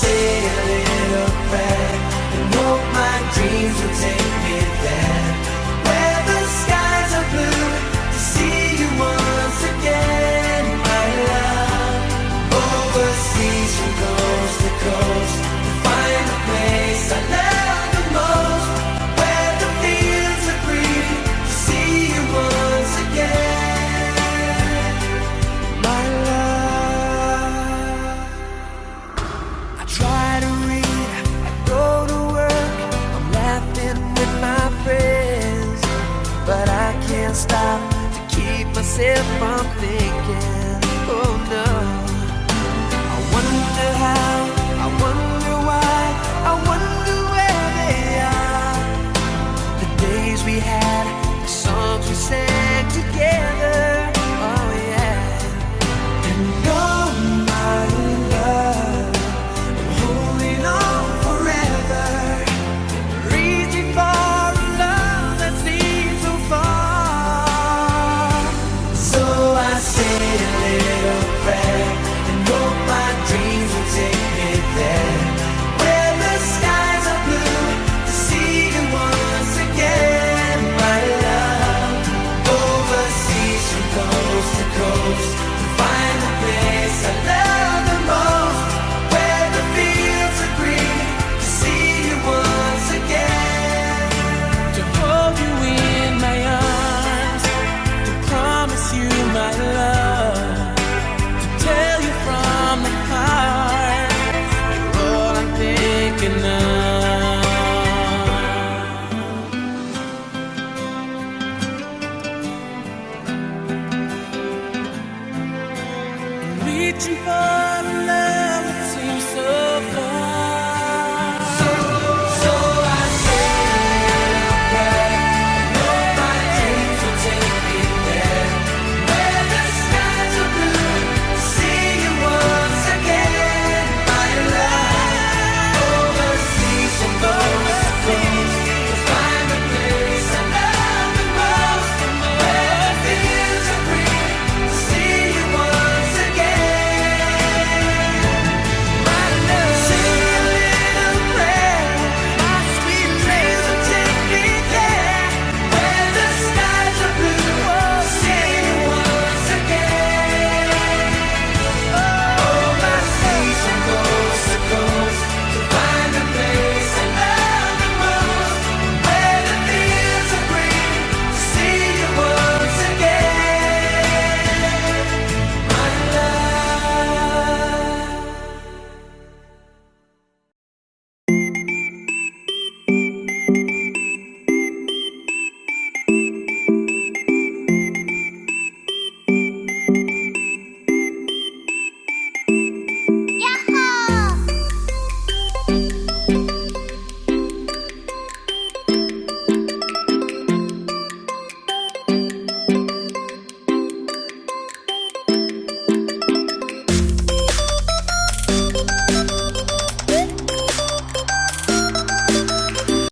say myself from thinking, oh no. I wonder how, I wonder why, I wonder where they are. The days we had. 知否